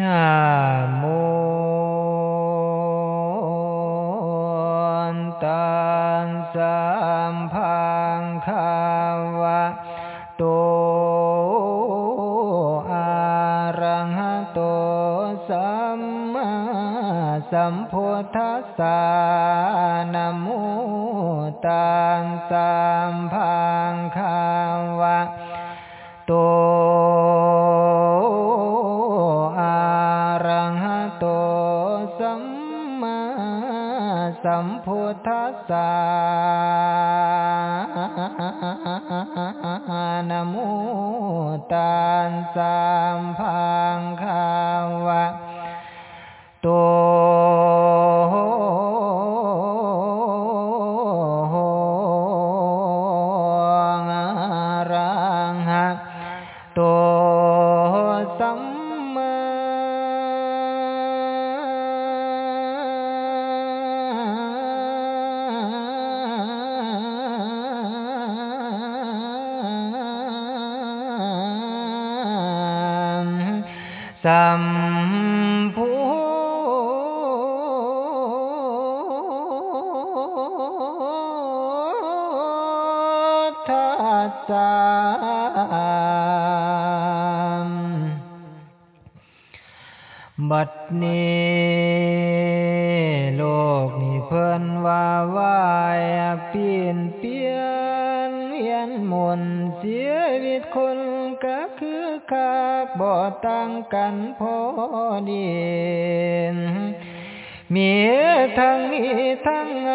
นะโมตัสสะภะคะวะโตอะระหะโตสัมมาสัมพุทธัสสะนะโมตัสสะภ สัมพุทธัส นหมุนชีวิตคนก็คือคักบ่ต่างกันพอดีมีทั้งนี้ทั้งไง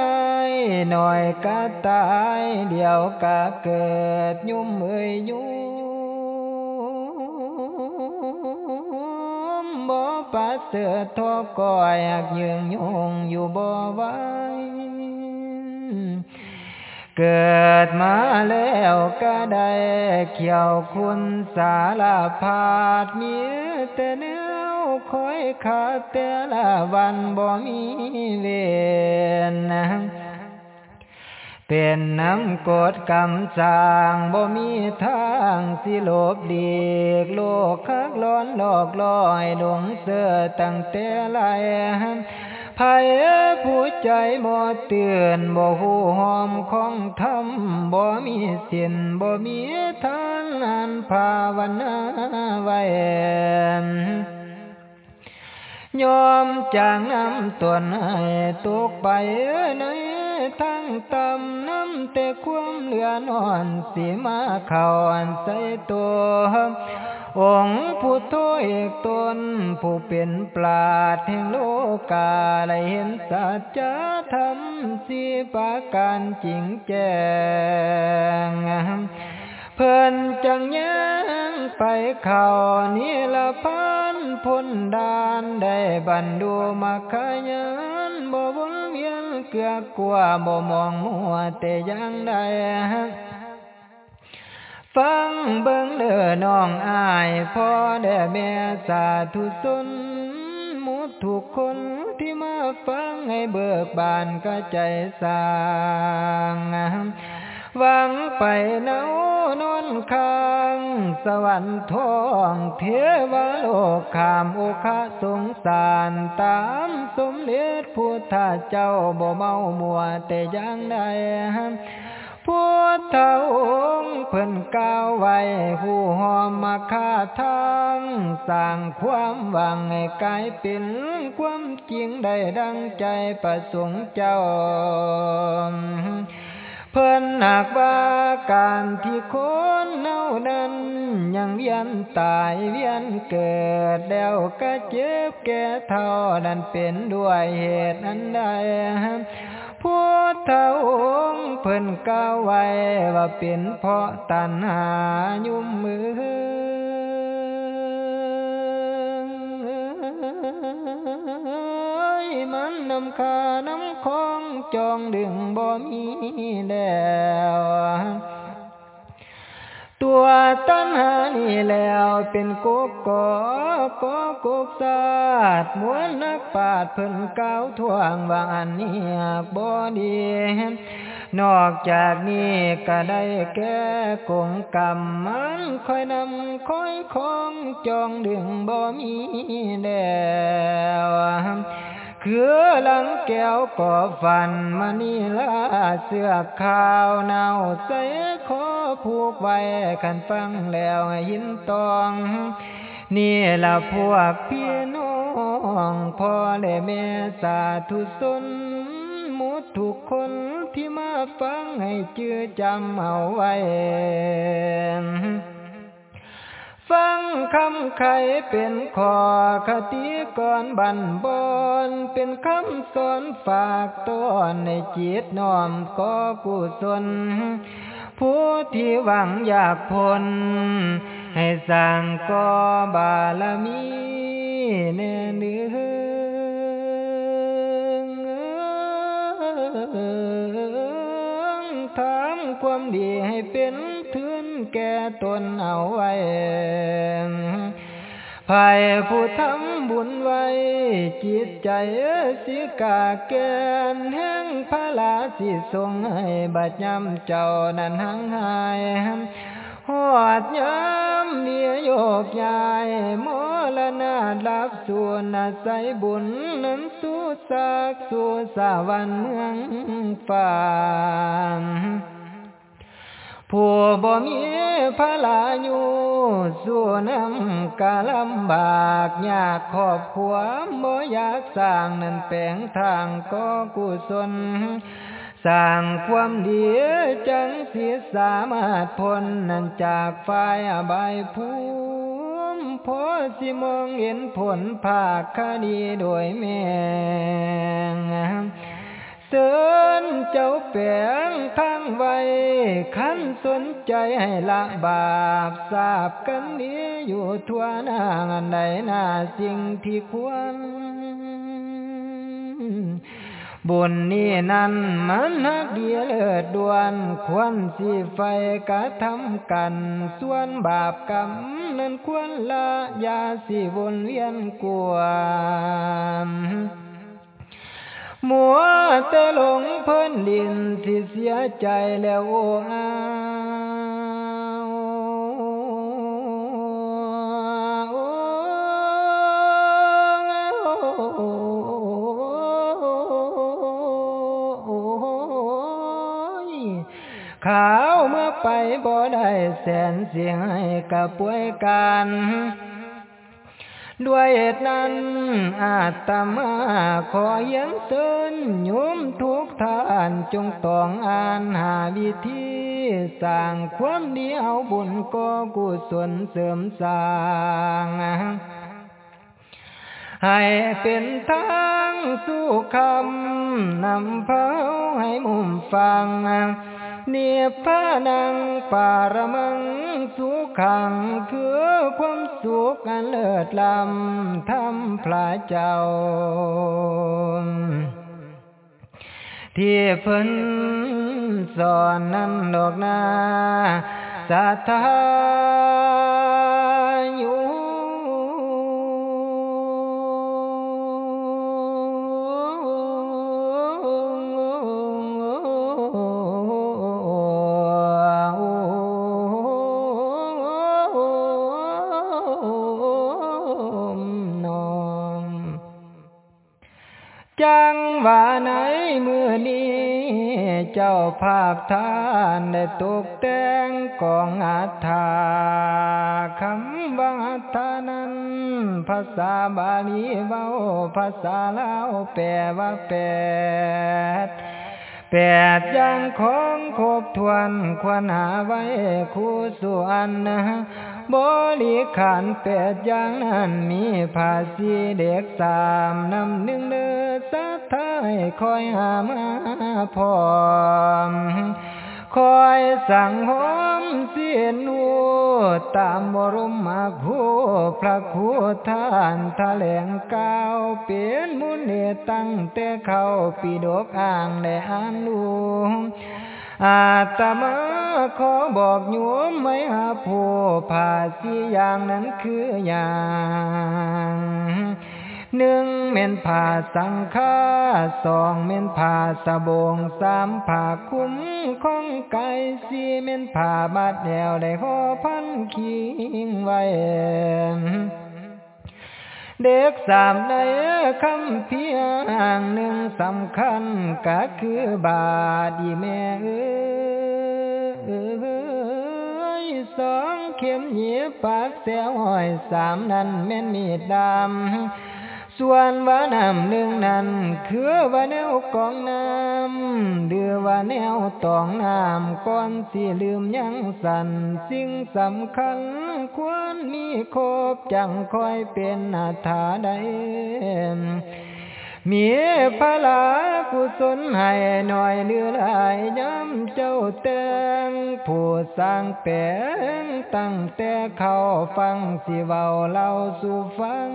หน่อยก็ตายเดี๋ยวก็เกิดยุ่มเอ้ยยุ่มบ่ปัสเสือทอก่อยากยืงยงอยู่บ่ไหว เกิดมาแล้วก็ได้เขียวคุณสารพาดมีแต่แนวคอยขาแต่ละวันบ่มีเวรเป็นน้ำกดกำสร้างบ่มีทางสิลบเลีกโลกคักร้อนหลอกลอยหลงเสือตั้งแต่ไร ภัยผู้ใจบ่เตือนบ่หูหอมของธรรมบ่มีสิ้นบ่มีทางอันภาวนาไว้ยอมจางน้ำตนให้ตกไปในทั้งตำน้ำแต่ความเหลือนอ่อนสีมาเข้าอันใส่ตัว องค์ผู้โทเอกตน ผู้เป็นปราดแห่งโลกาได้เห็นสัจธรรมสีปาการจริงแจ้งเพิ่นจังยังไปเข้านิละพันพ้นดานได้บรรดูมาขยันบ่วนเวียนเกือกลัวบ่มองมัวแต่ยังได้ ฟังเบิ่งเด้อน้องอายพ่อแด่แม่สาธุสนหมดทุกคนที่มาฟังให้เบิกบานก็ใจสางหวังไปเนานอนค้างสวรรค์ทองเทวโลกขามโอคะสงสารตามสมเด็จพุทธเจ้าบ่เมามัวแต่ยังได้ พุทธองค์เพิ่นกล่าวไว้หูหอมมาคาทางสร้างความหวังให้กลายเป็นความจริงได้ดังใจประสงค์เจ้าเพิ่นหากว่าการที่คนเน่านั้น ยังเวียนตายเวียนเกิดแล้วก็เจ็บแก่เท่านั้นเป็นด้วยเหตุอันใด พุทธองค์เพิ่นก้าวไว้ว่าเป็นเพราะตัณหายุ่มมือมันนำคาน้ำคองจองดึงบ่มีแล้ว ตัวตัณหานี่แล้วเป็นกกกอกอกุกศาสตร์มวนนักปาดเพิ่นกล่าวทวงว่าอันนี้บ่ดีนอกจากนี้ก็ได้แก่กงกรรมมันคอยนำคอยคองจองดึงบ่มีแล้ว คือหลังแก้วก่อฟันมานี่ลาเสื้อขาวเนาใส่ขอผูกไว้กันฟังแล้วหินตอง นี่ละพวกพี่น้องพ่อและแม่สาธุสนหมดทุกคนที่มาฟังให้จื้อจำเอาไว้ คำไขเป็นขอคติก่อนบันบอนเป็นคำสอนฝากตอนในจิตน้อมก็กุศลผู้ที่หวังอยากพ้นให้สร้างก็บารมีแน่เนื้อทำความดีให้เป็นทุน แก่ตนเอาไว้ภัยผู้ทำบุญไว้ จิตใจสิกาแกนแห่งพระลาสิทรงให้บัดย้ำเจ้านั้นหังหายหอดยามเนียโยกยายมรณาลับส่วนอาศัยบุญนั้นสู้สากสู้สาวันเมืองฟ้า ผู้บ่มีพระลาอยู่สู่น้ำกะลำบากยากขอบขวามบ่อยากสร้างนั้นแปลงทางก็กุศลสร้างความดีจังสิสามารถพ้นนั้นจากฝ่ายอบายภูมิพอสิมองเห็นผลภาคคดีโดยแม่ เสินเจ้าแปลงทางไว้ขันสนใจให้ละบาปทราบกันนี้อยู่ทั่วหน้าใดหน้าสิ่งที่ควร บุญนี้นั้นมันหักเดียเลิศดวน ควรสิไฟกะทำกัน ส่วนบาปกรรมนั้นควรละยาสิวนเวียนกวน มัวแต่หลงเพิ่นดินสิเสียใจแล้วโอ้ขาวเมื่อไปบ่ได้แสนเสียงให้กับป่วยกัน ด้วยเหตุนั้น อาตมาขอยันเตือนโยมทุกท่านจงต้องอ่านหาวิธีสร้างความดีเอาบุญก็กุศลเสริมสร้างให้เป็นทางสู่คำนำเผาให้มุมฟัง เนียพานังปารมังสุขังคือความสุขอันเลิศลำทำพระเจ้า ที่เพิ่นสอนนั้นดอกนาสัทธา จังว่าไหนมือนี้ เจ้าภาพทานได้ตกแต่งกองอัฐาคำว่าอัฐานั้น ภาษาบาลีเว้าภาษาลาวแปลว่าแปด แปดอย่างของครบทวนควรหาไว้คู่ส่วนนะบริขารแปดอย่างนั้นมีภาษีเด็กสามนำหนึ่งเนื้อสัทธายคอยหามาพร้อม คอยสั่งหอมเสียนหัวตามบรมมาคูพระคูทานทะแหลงก้าวเปลี่ยนมุนเนตั้งแต่เขาปีดกอ่างในอ่านดูอาตมาขอบอกโยมไม่หาผู้ภาสีอย่างนั้นคืออย่าง หนึ่งเม่นผ่าสังฆาสองเม่นผ่าสะบงสามผ่าคุ้มของไก่สี่เม่นผ่าบาดแนวได้ห่อพันคิงไว้เด็กสามในคำเพียงหนึ่งสำคัญก็คือบาดีแม่เอ้ยสองเข็มเหยียบปากแซวหอยสามนั้นแม่นมีดดำ ส่วนว่าน้ำหนึ่งนั้น คือว่าแนวกองน้ำเดือว่าแนวตองน้ำก่อนสิลืมยังสันสิ่งสำคัญ ควรมีครบจังคอยเป็นอาถาใดมีพระลากุศลให้หน่อยเลือหลายย้ำเจ้าเตงผู้สร้างแปลงตั้งแต่เขาฟังสิเว้าเล่าสู่ฟัง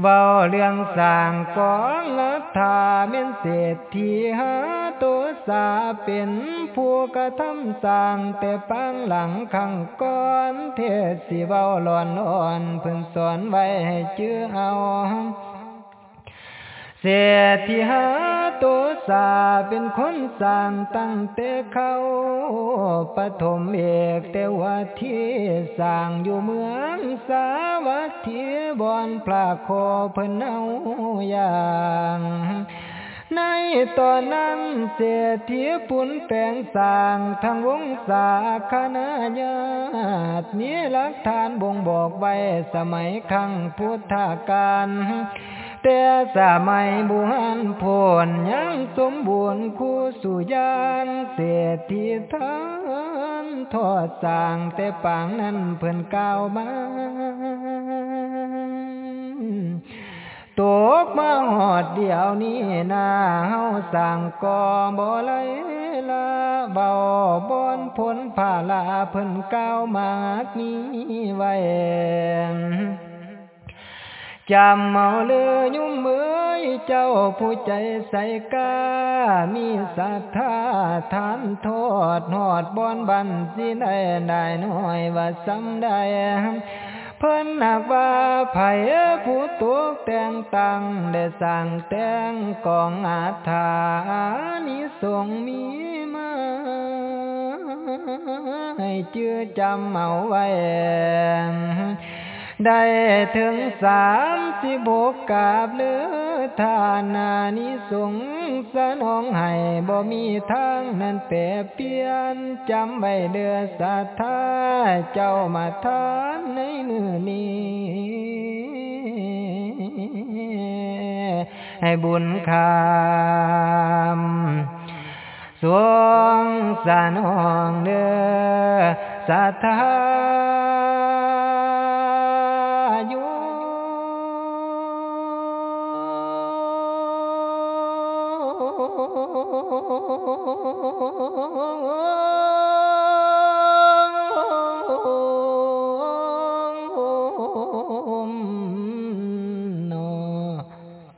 เว้าเรื่องสร้างกองลัทาเม่นเศรษฐีหาตัวสาเป็นผู้กระทำสร้างแต่ปังหลังขังก้อนเทศสิเว้าหลอนอ่อนเพิ่นสอนไว้ให้เชื่อเอา เศรษฐีหาตัวสาเป็นคนสร้างตั้งแต่เขาปฐมเอกแต่ว่าที่สร้างอยู่เมืองสาวัตถีบอนพระโคเพิ่นเอาอย่างในตอนนั้นเศรษฐีปุนแปลงสร้างทางวงศาคณะญาติมีหลักฐานบ่งบอกไว้สมัยครั้งพุทธกาล แต่สมัยบุหันพนยังสมบูรณ์คู่สุยานเศรษฐีทานทอดสางแต่ปางนั้นเพิ่นก้าวมาตกมาหอดเดียวนี้นาเฮาสั่งกอบ่ไหลลาเบาบอนพ้นผ่าลาเพิ่นก้าวมากนี้ไว้ จำเมาเลือยุ่มมือเจ้าผู้ใจใสกามีศรัทธาทานโทษหอดบอนบันสิได้ได้น้อยว่าซ้ำได้เพิ่นหนักว่าไผผู้ตัวแต่งตังได้สั่งแต่งกองอาถานิสงมีมาให้เชื่อจำเอาไว้ ได้ถึงสามสิบกกาบเลือทานานิสงสนองให้บ่มีทางนั้นแปรเปลี่ยนจำไว้เดือศรัทธาเจ้ามาทานในมือนี้ให้บุญคามสวงสานองเดือศรัทธา